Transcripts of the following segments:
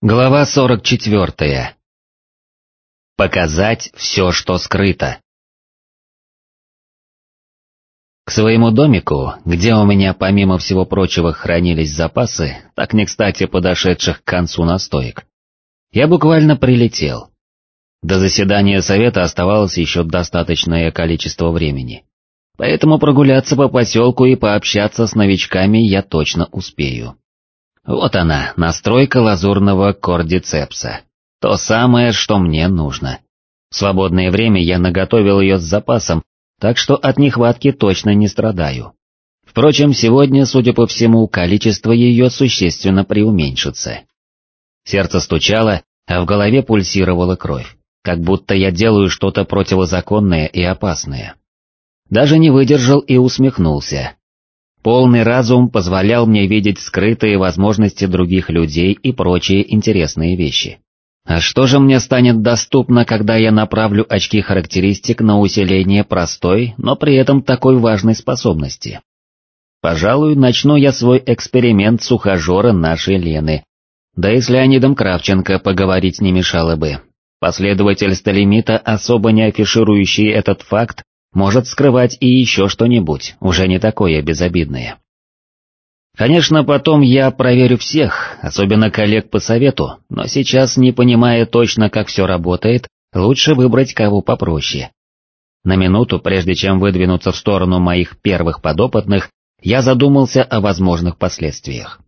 Глава 44. Показать все, что скрыто. К своему домику, где у меня помимо всего прочего хранились запасы, так не кстати подошедших к концу настоек, я буквально прилетел. До заседания совета оставалось еще достаточное количество времени, поэтому прогуляться по поселку и пообщаться с новичками я точно успею. Вот она, настройка лазурного кордицепса. То самое, что мне нужно. В свободное время я наготовил ее с запасом, так что от нехватки точно не страдаю. Впрочем, сегодня, судя по всему, количество ее существенно преуменьшится. Сердце стучало, а в голове пульсировала кровь, как будто я делаю что-то противозаконное и опасное. Даже не выдержал и усмехнулся, Полный разум позволял мне видеть скрытые возможности других людей и прочие интересные вещи. А что же мне станет доступно, когда я направлю очки характеристик на усиление простой, но при этом такой важной способности? Пожалуй, начну я свой эксперимент с ухажера нашей Лены. Да и с Леонидом Кравченко поговорить не мешало бы. Последователь Сталимита, особо не афиширующий этот факт, может скрывать и еще что-нибудь, уже не такое безобидное. Конечно, потом я проверю всех, особенно коллег по совету, но сейчас, не понимая точно, как все работает, лучше выбрать кого попроще. На минуту, прежде чем выдвинуться в сторону моих первых подопытных, я задумался о возможных последствиях.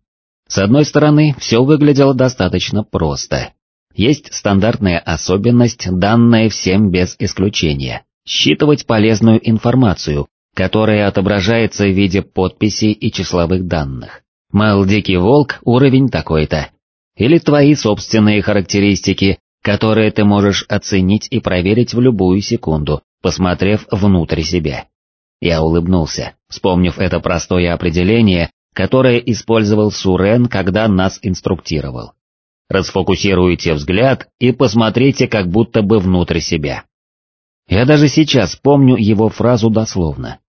С одной стороны, все выглядело достаточно просто. Есть стандартная особенность, данная всем без исключения считывать полезную информацию, которая отображается в виде подписей и числовых данных. Мэл Дикий Волк уровень такой-то. Или твои собственные характеристики, которые ты можешь оценить и проверить в любую секунду, посмотрев внутрь себя. Я улыбнулся, вспомнив это простое определение, которое использовал Сурен, когда нас инструктировал. Расфокусируйте взгляд и посмотрите как будто бы внутрь себя. Я даже сейчас помню его фразу дословно.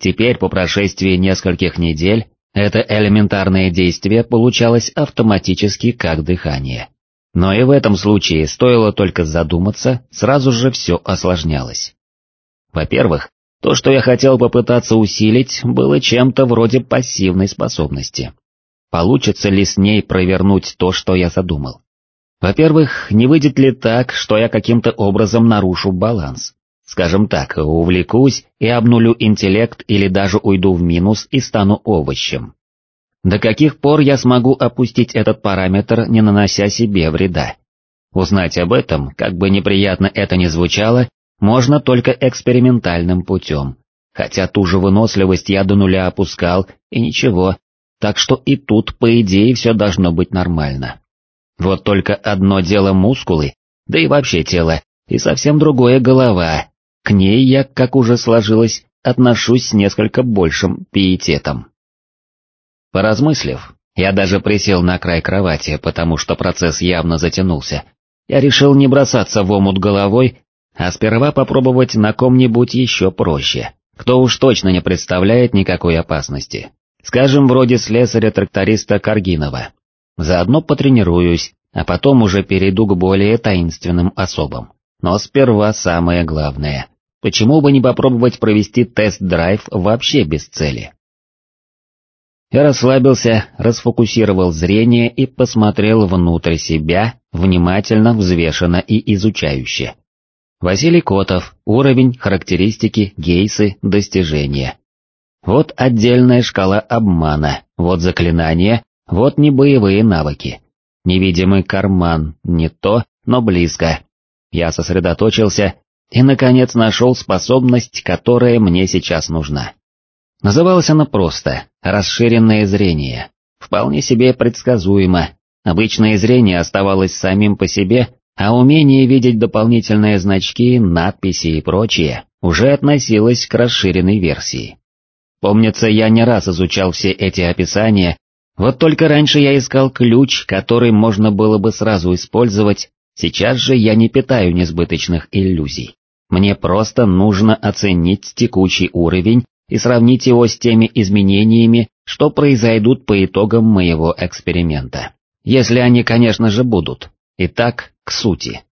Теперь, по прошествии нескольких недель, это элементарное действие получалось автоматически как дыхание. Но и в этом случае стоило только задуматься, сразу же все осложнялось. Во-первых, то, что я хотел попытаться усилить, было чем-то вроде пассивной способности. Получится ли с ней провернуть то, что я задумал? Во-первых, не выйдет ли так, что я каким-то образом нарушу баланс? Скажем так, увлекусь и обнулю интеллект или даже уйду в минус и стану овощем. До каких пор я смогу опустить этот параметр, не нанося себе вреда? Узнать об этом, как бы неприятно это ни звучало, можно только экспериментальным путем, хотя ту же выносливость я до нуля опускал, и ничего, так что и тут, по идее, все должно быть нормально. Вот только одно дело мускулы, да и вообще тело, и совсем другое голова, к ней я, как уже сложилось, отношусь с несколько большим пиететом. Поразмыслив, я даже присел на край кровати, потому что процесс явно затянулся. Я решил не бросаться в омут головой, а сперва попробовать на ком-нибудь еще проще, кто уж точно не представляет никакой опасности. Скажем, вроде слесаря-тракториста Каргинова. Заодно потренируюсь, а потом уже перейду к более таинственным особам. Но сперва самое главное Почему бы не попробовать провести тест-драйв вообще без цели? Я расслабился, расфокусировал зрение и посмотрел внутрь себя, внимательно, взвешенно и изучающе. Василий Котов, уровень, характеристики, гейсы, достижения. Вот отдельная шкала обмана, вот заклинания, вот небоевые навыки. Невидимый карман, не то, но близко. Я сосредоточился, и, наконец, нашел способность, которая мне сейчас нужна. Называлась она просто «расширенное зрение». Вполне себе предсказуемо. Обычное зрение оставалось самим по себе, а умение видеть дополнительные значки, надписи и прочее уже относилось к расширенной версии. Помнится, я не раз изучал все эти описания, вот только раньше я искал ключ, который можно было бы сразу использовать, сейчас же я не питаю несбыточных иллюзий. Мне просто нужно оценить текущий уровень и сравнить его с теми изменениями, что произойдут по итогам моего эксперимента. Если они, конечно же, будут. Итак, к сути.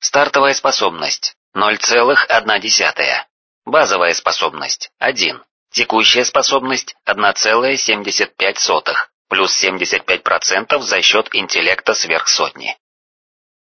Стартовая способность 0,1. Базовая способность 1. Текущая способность 1,75, плюс 75% за счет интеллекта сверх сотни.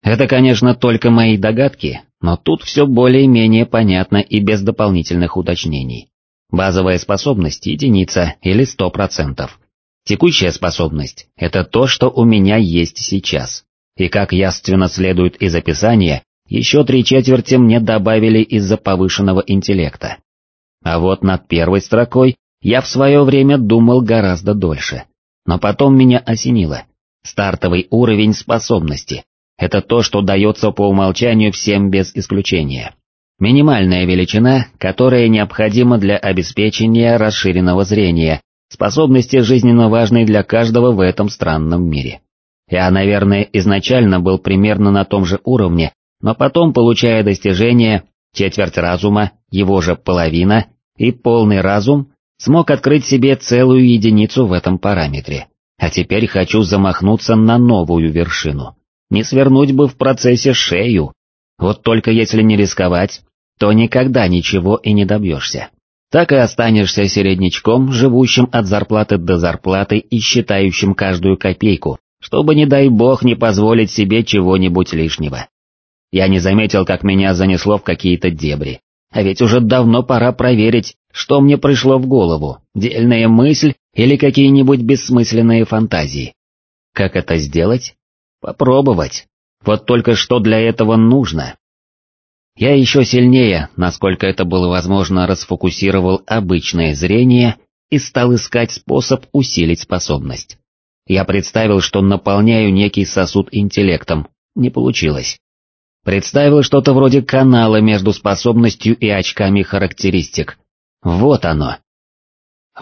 Это, конечно, только мои догадки, но тут все более-менее понятно и без дополнительных уточнений. Базовая способность – единица или сто процентов. Текущая способность – это то, что у меня есть сейчас. И как яственно следует из описания, еще три четверти мне добавили из-за повышенного интеллекта. А вот над первой строкой я в свое время думал гораздо дольше. Но потом меня осенило. Стартовый уровень способности. Это то, что дается по умолчанию всем без исключения. Минимальная величина, которая необходима для обеспечения расширенного зрения, способности жизненно важной для каждого в этом странном мире. Я, наверное, изначально был примерно на том же уровне, но потом, получая достижение, четверть разума, его же половина и полный разум, смог открыть себе целую единицу в этом параметре. А теперь хочу замахнуться на новую вершину. Не свернуть бы в процессе шею. Вот только если не рисковать, то никогда ничего и не добьешься. Так и останешься середнячком, живущим от зарплаты до зарплаты и считающим каждую копейку, чтобы, не дай бог, не позволить себе чего-нибудь лишнего. Я не заметил, как меня занесло в какие-то дебри. А ведь уже давно пора проверить, что мне пришло в голову, дельная мысль или какие-нибудь бессмысленные фантазии. Как это сделать? Попробовать. Вот только что для этого нужно. Я еще сильнее, насколько это было возможно, расфокусировал обычное зрение и стал искать способ усилить способность. Я представил, что наполняю некий сосуд интеллектом, не получилось. Представил что-то вроде канала между способностью и очками характеристик. Вот оно.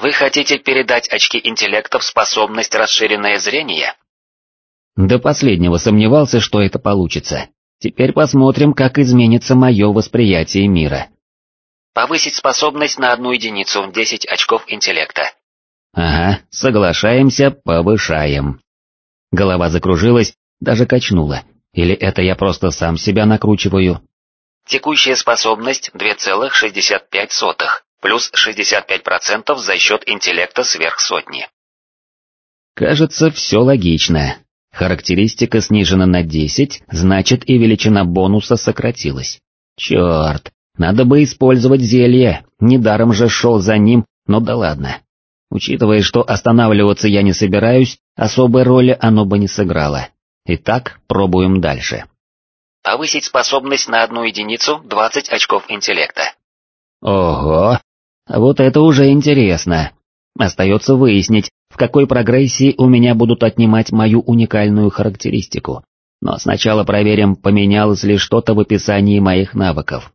Вы хотите передать очки интеллекта в способность расширенное зрение? До последнего сомневался, что это получится. Теперь посмотрим, как изменится мое восприятие мира. Повысить способность на одну единицу, 10 очков интеллекта. Ага, соглашаемся, повышаем. Голова закружилась, даже качнула. Или это я просто сам себя накручиваю? Текущая способность 2,65, плюс 65% за счет интеллекта сверх сотни. Кажется, все логично. Характеристика снижена на 10, значит и величина бонуса сократилась. Черт, надо бы использовать зелье, недаром же шел за ним, но да ладно. Учитывая, что останавливаться я не собираюсь, особой роли оно бы не сыграло. Итак, пробуем дальше. Повысить способность на одну единицу 20 очков интеллекта. Ого, вот это уже интересно. Остается выяснить, в какой прогрессии у меня будут отнимать мою уникальную характеристику. Но сначала проверим, поменялось ли что-то в описании моих навыков.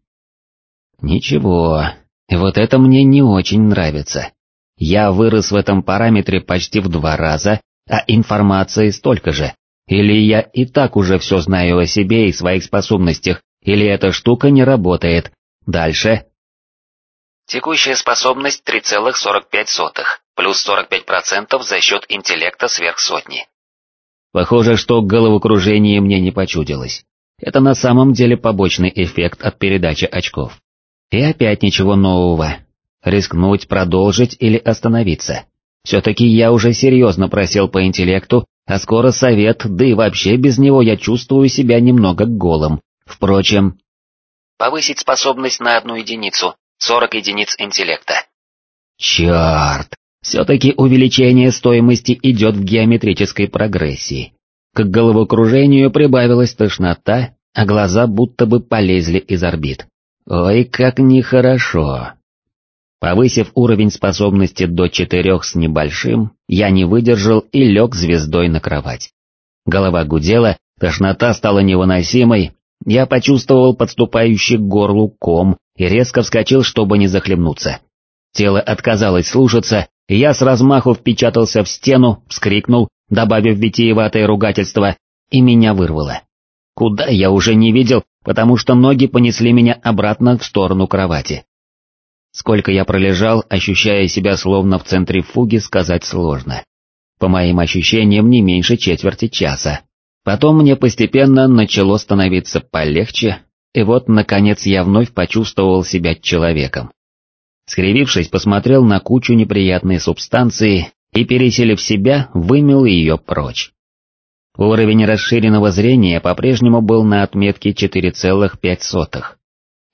Ничего, вот это мне не очень нравится. Я вырос в этом параметре почти в два раза, а информации столько же. Или я и так уже все знаю о себе и своих способностях, или эта штука не работает. Дальше. Текущая способность 3,45, плюс 45% за счет интеллекта сверх сотни. Похоже, что головокружение мне не почудилось. Это на самом деле побочный эффект от передачи очков. И опять ничего нового. Рискнуть, продолжить или остановиться. Все-таки я уже серьезно просел по интеллекту а скоро совет, да и вообще без него я чувствую себя немного голым. Впрочем... Повысить способность на одну единицу, 40 единиц интеллекта. Черт, все-таки увеличение стоимости идет в геометрической прогрессии. К головокружению прибавилась тошнота, а глаза будто бы полезли из орбит. Ой, как нехорошо. Повысив уровень способности до четырех с небольшим, я не выдержал и лег звездой на кровать. Голова гудела, тошнота стала невыносимой, я почувствовал подступающий к горлу ком и резко вскочил, чтобы не захлебнуться. Тело отказалось слушаться, я с размаху впечатался в стену, вскрикнул, добавив витиеватое ругательство, и меня вырвало. Куда я уже не видел, потому что ноги понесли меня обратно в сторону кровати. Сколько я пролежал, ощущая себя словно в центре фуги, сказать сложно. по моим ощущениям не меньше четверти часа. Потом мне постепенно начало становиться полегче, и вот, наконец, я вновь почувствовал себя человеком. Скривившись, посмотрел на кучу неприятной субстанции и, переселив себя, вымел ее прочь. Уровень расширенного зрения по-прежнему был на отметке 4,5.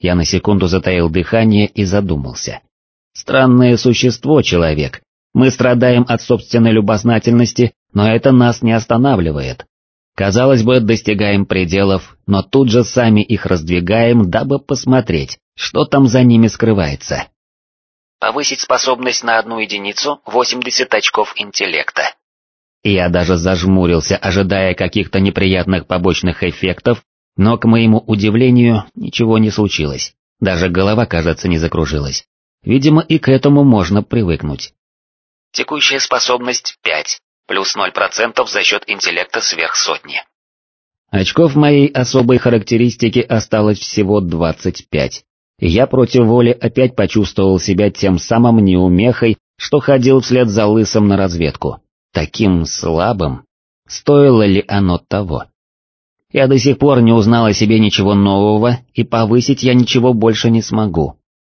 Я на секунду затаил дыхание и задумался. Странное существо человек. Мы страдаем от собственной любознательности, но это нас не останавливает. Казалось бы, достигаем пределов, но тут же сами их раздвигаем, дабы посмотреть, что там за ними скрывается. Повысить способность на одну единицу 80 очков интеллекта. Я даже зажмурился, ожидая каких-то неприятных побочных эффектов, но, к моему удивлению, ничего не случилось. Даже голова, кажется, не закружилась. Видимо, и к этому можно привыкнуть. Текущая способность 5, плюс 0% за счет интеллекта сверх сотни. Очков моей особой характеристики осталось всего 25. Я против воли опять почувствовал себя тем самым неумехой, что ходил вслед за лысым на разведку. Таким слабым. Стоило ли оно того? Я до сих пор не узнал о себе ничего нового, и повысить я ничего больше не смогу.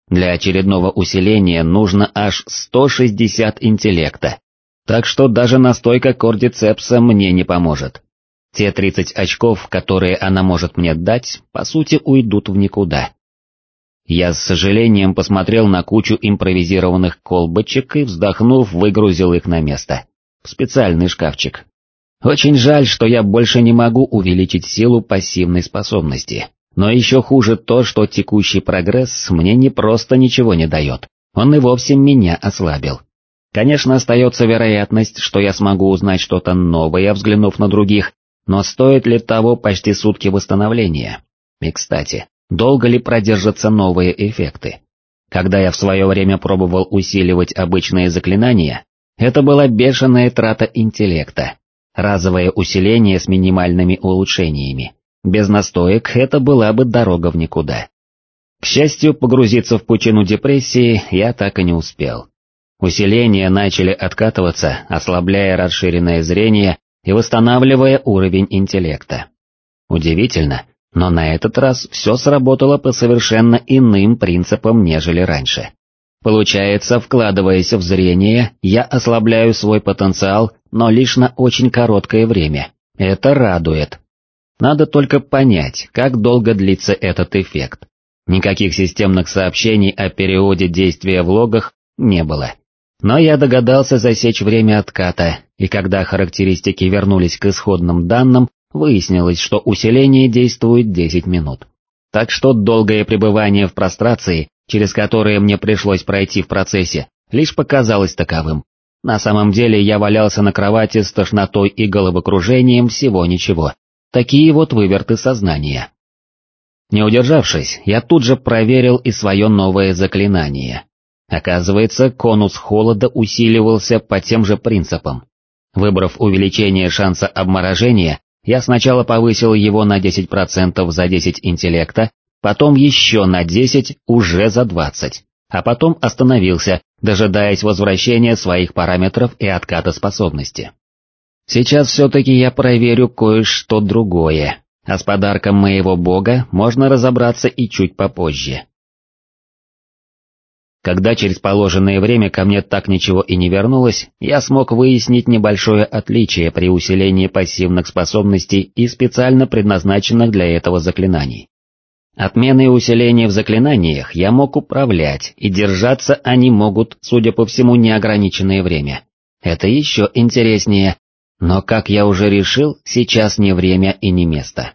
Для очередного усиления нужно аж 160 интеллекта, так что даже настойка кордицепса мне не поможет. Те 30 очков, которые она может мне дать, по сути уйдут в никуда. Я с сожалением посмотрел на кучу импровизированных колбочек и, вздохнув, выгрузил их на место. В специальный шкафчик. Очень жаль, что я больше не могу увеличить силу пассивной способности. Но еще хуже то, что текущий прогресс мне не просто ничего не дает, он и вовсе меня ослабил. Конечно, остается вероятность, что я смогу узнать что-то новое, взглянув на других, но стоит ли того почти сутки восстановления? И кстати, долго ли продержатся новые эффекты. Когда я в свое время пробовал усиливать обычные заклинания, это была бешеная трата интеллекта, разовое усиление с минимальными улучшениями. Без настоек это была бы дорога в никуда. К счастью, погрузиться в пучину депрессии я так и не успел. Усиления начали откатываться, ослабляя расширенное зрение и восстанавливая уровень интеллекта. Удивительно, но на этот раз все сработало по совершенно иным принципам, нежели раньше. Получается, вкладываясь в зрение, я ослабляю свой потенциал, но лишь на очень короткое время. Это радует. Надо только понять, как долго длится этот эффект. Никаких системных сообщений о периоде действия в логах не было. Но я догадался засечь время отката, и когда характеристики вернулись к исходным данным, выяснилось, что усиление действует 10 минут. Так что долгое пребывание в прострации, через которое мне пришлось пройти в процессе, лишь показалось таковым. На самом деле я валялся на кровати с тошнотой и головокружением всего ничего. Такие вот выверты сознания. Не удержавшись, я тут же проверил и свое новое заклинание. Оказывается, конус холода усиливался по тем же принципам. Выбрав увеличение шанса обморожения, я сначала повысил его на 10% за 10 интеллекта, потом еще на 10 уже за 20, а потом остановился, дожидаясь возвращения своих параметров и отката способности. Сейчас все-таки я проверю кое-что другое, а с подарком моего бога можно разобраться и чуть попозже. Когда через положенное время ко мне так ничего и не вернулось, я смог выяснить небольшое отличие при усилении пассивных способностей и специально предназначенных для этого заклинаний. Отмены и усиления в заклинаниях я мог управлять, и держаться они могут, судя по всему, неограниченное время. Это еще интереснее, но, как я уже решил, сейчас не время и не место.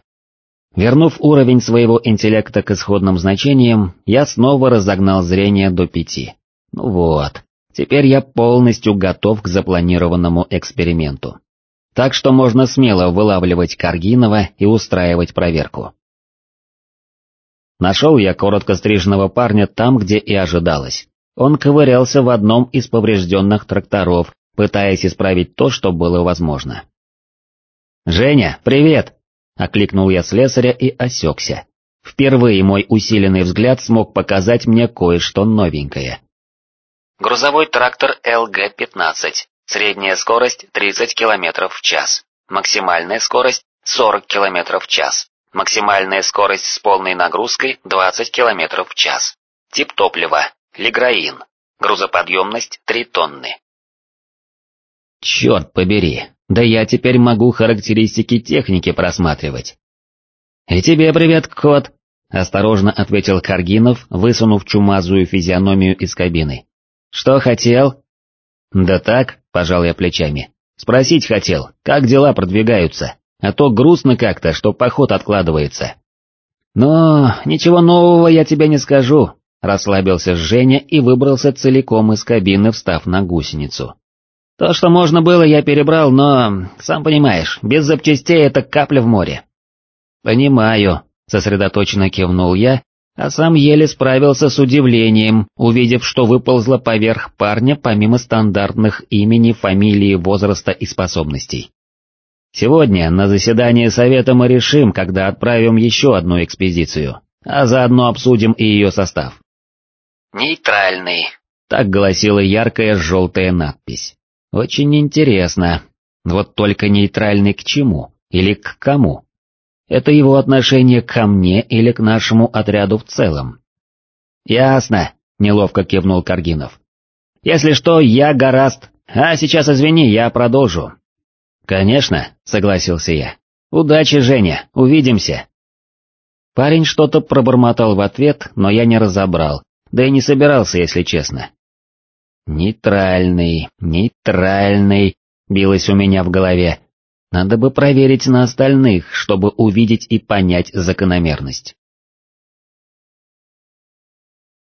Вернув уровень своего интеллекта к исходным значениям, я снова разогнал зрение до пяти. Ну вот, теперь я полностью готов к запланированному эксперименту. Так что можно смело вылавливать Каргинова и устраивать проверку. Нашел я коротко стриженного парня там, где и ожидалось. Он ковырялся в одном из поврежденных тракторов, пытаясь исправить то, что было возможно. «Женя, привет!» Окликнул я слесаря и осекся. Впервые мой усиленный взгляд смог показать мне кое-что новенькое. Грузовой трактор ЛГ-15. Средняя скорость 30 км в час. Максимальная скорость 40 км в час. Максимальная скорость с полной нагрузкой 20 км в час. Тип топлива – лиграин. Грузоподъемность 3 тонны. Черт побери, да я теперь могу характеристики техники просматривать. И тебе привет, кот, осторожно ответил Каргинов, высунув чумазую физиономию из кабины. Что хотел? Да так, пожал я плечами. Спросить хотел, как дела продвигаются, а то грустно как-то, что поход откладывается. Но ничего нового я тебе не скажу, расслабился Женя и выбрался целиком из кабины, встав на гусеницу. То, что можно было, я перебрал, но, сам понимаешь, без запчастей это капля в море. Понимаю, сосредоточенно кивнул я, а сам еле справился с удивлением, увидев, что выползло поверх парня помимо стандартных имени, фамилии, возраста и способностей. Сегодня на заседании совета мы решим, когда отправим еще одну экспедицию, а заодно обсудим и ее состав. «Нейтральный», — так гласила яркая желтая надпись. Очень интересно. Вот только нейтральный к чему? Или к кому? Это его отношение ко мне или к нашему отряду в целом? Ясно, неловко кивнул Каргинов. Если что, я гораст, а сейчас извини, я продолжу. Конечно, согласился я. Удачи, Женя, увидимся. Парень что-то пробормотал в ответ, но я не разобрал, да и не собирался, если честно. «Нейтральный, нейтральный», билось у меня в голове. Надо бы проверить на остальных, чтобы увидеть и понять закономерность.